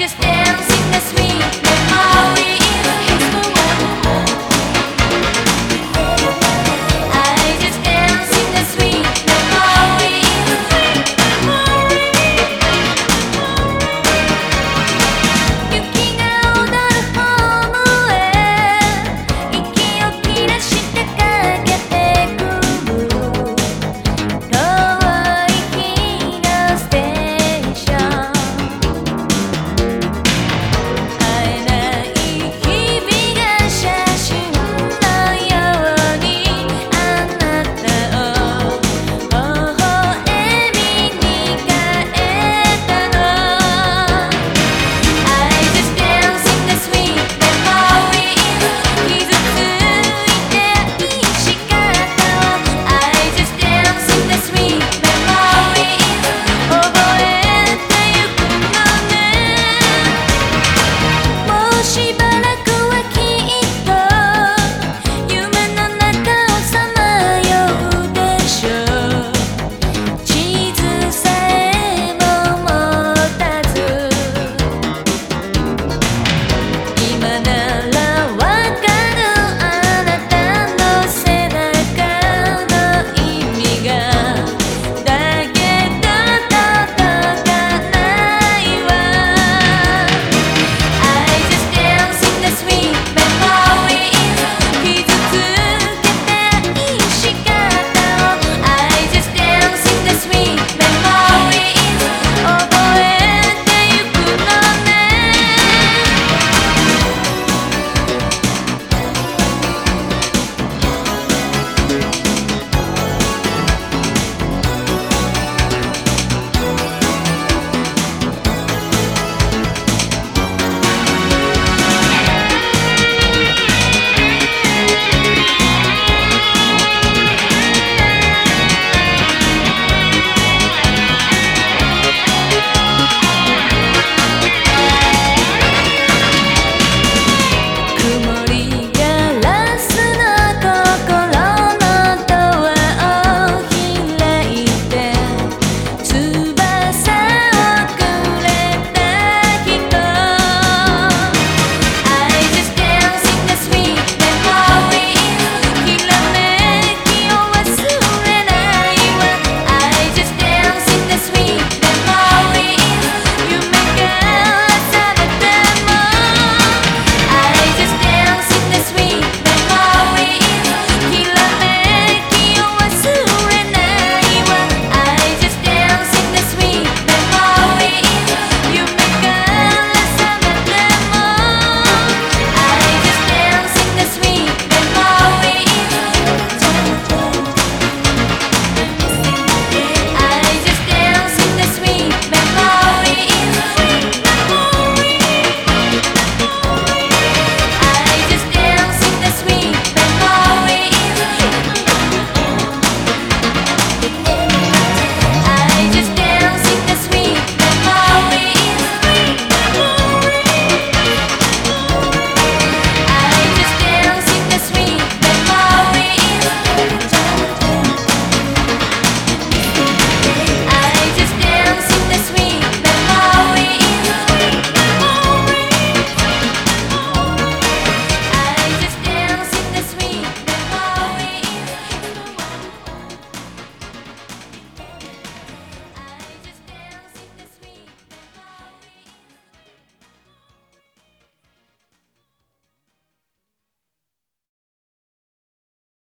just dancing the sweet